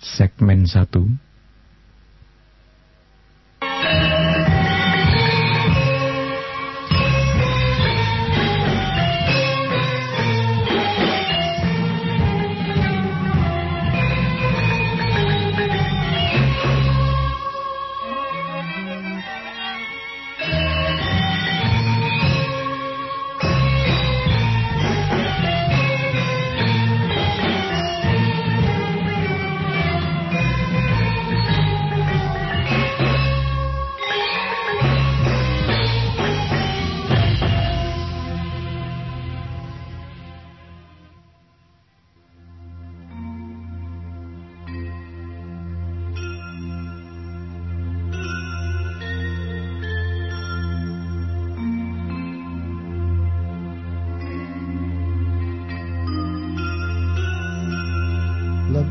segmen 1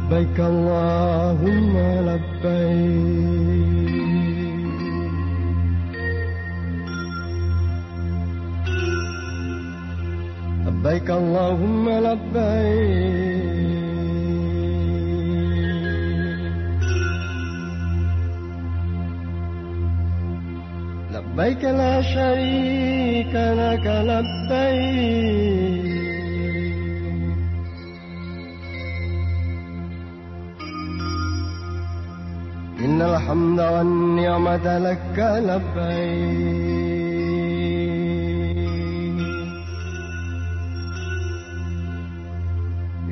لبيك اللهم لبيك. لبيك اللهم لبيك. لبيك لا شريك لك لبيك. إن الحمد والنعمة لك لبيك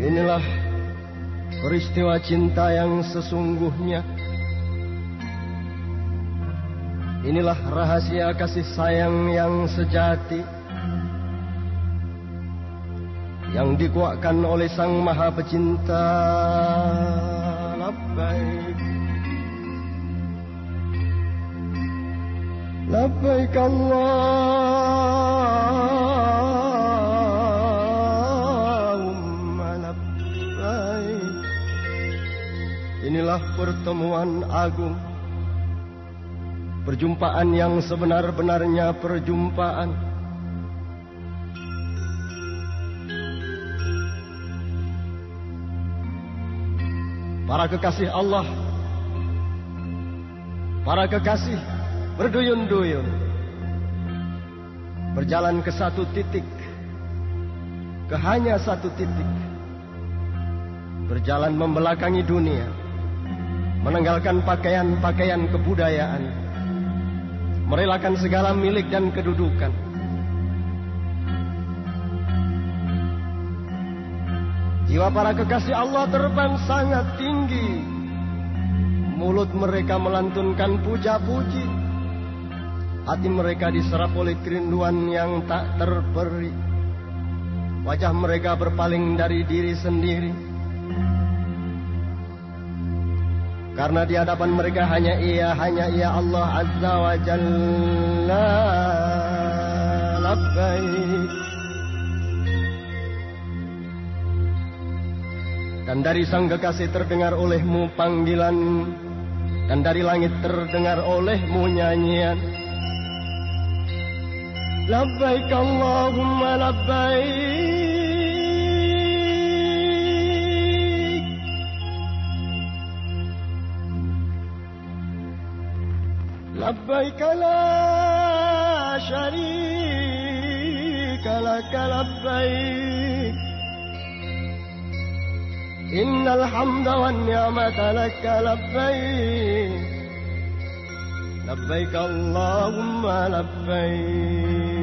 Inilah peristiwa cinta yang sesungguhnya Inilah rahasia kasih sayang yang sejati Yang dikuatkan oleh Sang Maha Pecinta Labbaik Labbaik Allahumma labbaik Inilah pertemuan agung. Perjumpaan yang sebenar-benarnya perjumpaan. Para kekasih Allah. Para kekasih berduyun-duyun. Berjalan ke satu titik. Ke hanya satu titik. Berjalan membelakangi dunia. Meninggalkan pakaian-pakaian kebudayaan. Merelakan segala milik dan kedudukan. Jiwa para kekasih Allah terbang sangat tinggi. Mulut mereka melantunkan puja-puji Hati mereka diserap oleh kerinduan yang tak terperi Wajah mereka berpaling dari diri sendiri. Karena di hadapan mereka hanya ia, hanya ia Allah Azza wa Jalla. Dan dari sang kekasih terdengar olehmu panggilan. Dan dari langit terdengar olehmu nyanyian Labbaik Allahumma labbaik لبيك لا شريك لك لبيك. إن الحمد والنعمة لك لبيك. لبيك اللهم لبيك.